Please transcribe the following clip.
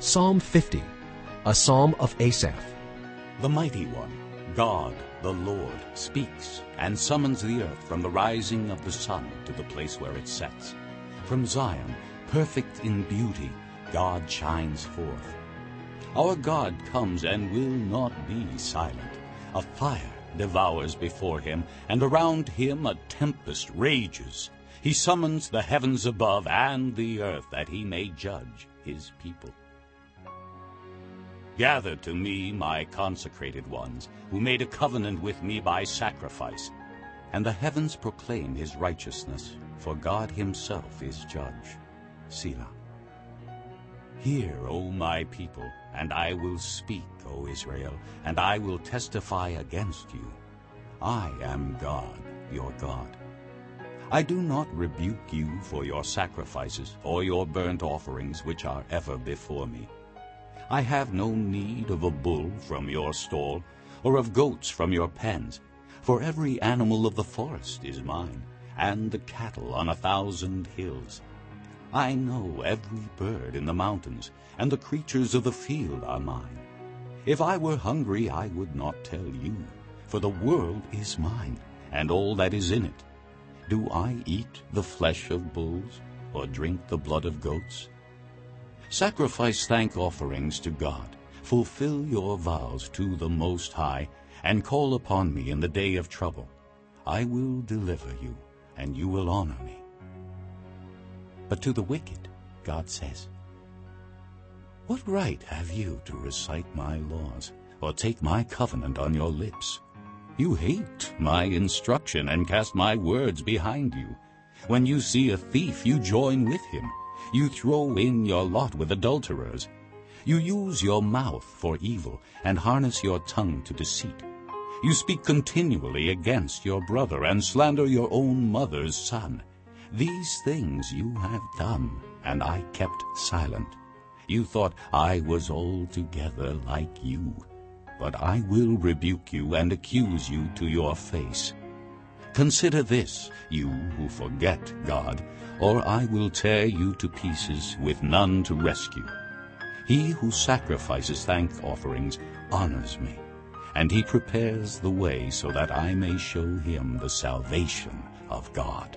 Psalm 50, a psalm of Asaph. The mighty one, God, the Lord, speaks and summons the earth from the rising of the sun to the place where it sets. From Zion, perfect in beauty, God shines forth. Our God comes and will not be silent. A fire devours before him, and around him a tempest rages. He summons the heavens above and the earth that he may judge his people. Gather to me my consecrated ones, who made a covenant with me by sacrifice. And the heavens proclaim his righteousness, for God himself is judge. Selah. Hear, O my people, and I will speak, O Israel, and I will testify against you. I am God, your God. I do not rebuke you for your sacrifices or your burnt offerings which are ever before me. I have no need of a bull from your stall, or of goats from your pens, for every animal of the forest is mine, and the cattle on a thousand hills. I know every bird in the mountains, and the creatures of the field are mine. If I were hungry, I would not tell you, for the world is mine, and all that is in it. Do I eat the flesh of bulls, or drink the blood of goats? Sacrifice thank offerings to God. Fulfill your vows to the Most High, and call upon me in the day of trouble. I will deliver you, and you will honor me. But to the wicked, God says, What right have you to recite my laws, or take my covenant on your lips? You hate my instruction and cast my words behind you. When you see a thief, you join with him. You throw in your lot with adulterers. You use your mouth for evil and harness your tongue to deceit. You speak continually against your brother and slander your own mother's son. These things you have done, and I kept silent. You thought I was altogether like you. But I will rebuke you and accuse you to your face. Consider this, you who forget God, or I will tear you to pieces with none to rescue. He who sacrifices thank offerings honors me, and he prepares the way so that I may show him the salvation of God.